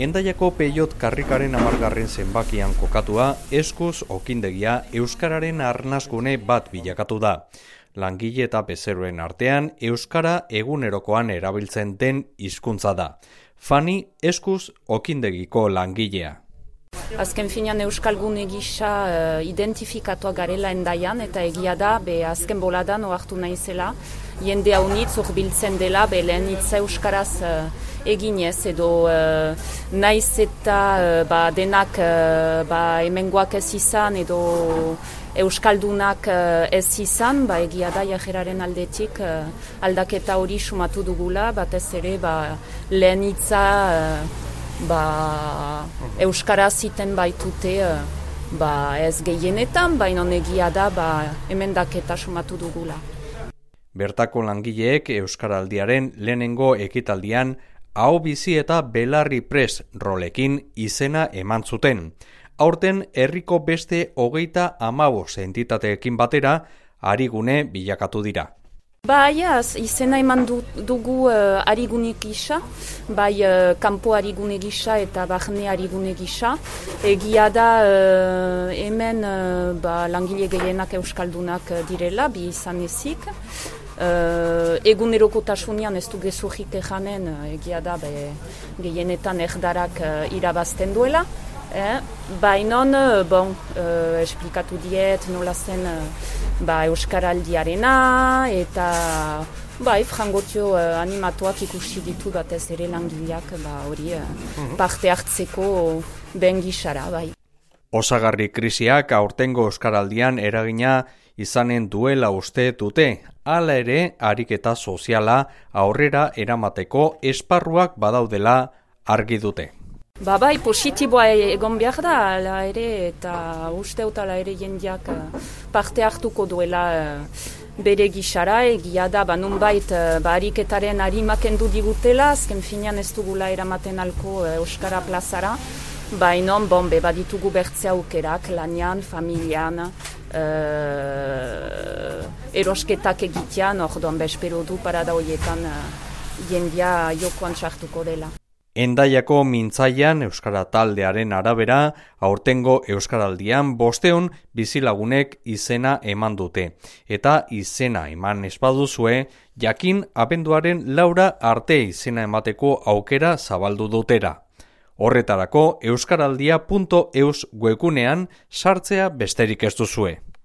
Endaiako peiot karrikaren amargarren zenbakian kokatua, eskuz okindegia Euskararen arnazgune bat bilakatu da. Langile eta bezeroen artean, Euskara egunerokoan erabiltzen den hizkuntza da. Fani, eskuz okindegiko langilea. Azken finean Euskal Gune gisa uh, identifikatuak garela endaian, eta egia da, be azken boladan oartu naizela, jende haunitz urbiltzen dela, be lehen Euskaraz uh, eginez edo uh, naiz eta uh, ba, denak uh, ba, emengoak ez izan edo euskaldunak ez izan, ba, egia da jajeraren aldetik aldaketa hori sumatu dugula, batez ere ba, lehen itza uh, ba, euskara ziten baitute uh, ba, ez gehienetan, baina egia da ba, emendaketa sumatu dugula. Bertako langileek Euskaraldiaren lehenengo ekitaldian hau bizi eta belarri pres rolekin izena eman zuten. Aurten herriko beste hogeita amabo entitateekin batera, arigune bilakatu dira. Bai, izena eman dugu uh, arigunek gisa, bai uh, kanpo arigune gisa eta bahne arigune gisa. Egia da uh, hemen uh, ba, langile gehienak euskaldunak direla, bi izan ezik. Uh, egunerokotasunean ez du gezurrik eganen, uh, egia da, be, gehienetan erdarak uh, irabazten duela. Eh? Bainon, uh, bon, uh, esplikatu diet, nola zen uh, ba, Euskaraldiarena, eta bai, frangotio uh, animatuak ikusi ditu batez ere langileak ba, hori uh, parte hartzeko ben gisara, bai. Osagarri krisiak aurtengo Euskaraldian eragina izanen duela uste dute, hala ere ariketa soziala aurrera eramateko esparruak badaudela argi dute. Ba bai, positiboa egon behar da, ala ere, eta uste ala ere jendiak eh, parte hartuko duela eh, bere gixara, egia da, ba nunbait, eh, ba ariketaren harimaken du digutela, azken finean ez dugula eramaten alko Euskara plazara, ba inon, bon, be, baditugu bertze aukerak, lanian, familian, uh, erosketak egitean, orduan bespero du parada horietan uh, jendia jokoan txartuko dela. Endaiako mintzaian Euskara taldearen arabera, aurtengo Euskaraldian bosteun bizilagunek izena eman dute. Eta izena eman espaduzue, jakin abenduaren laura arte izena emateko aukera zabaldu dutera. Horretarako euskaraldia.eus webgunean sartzea besterik ez duzue.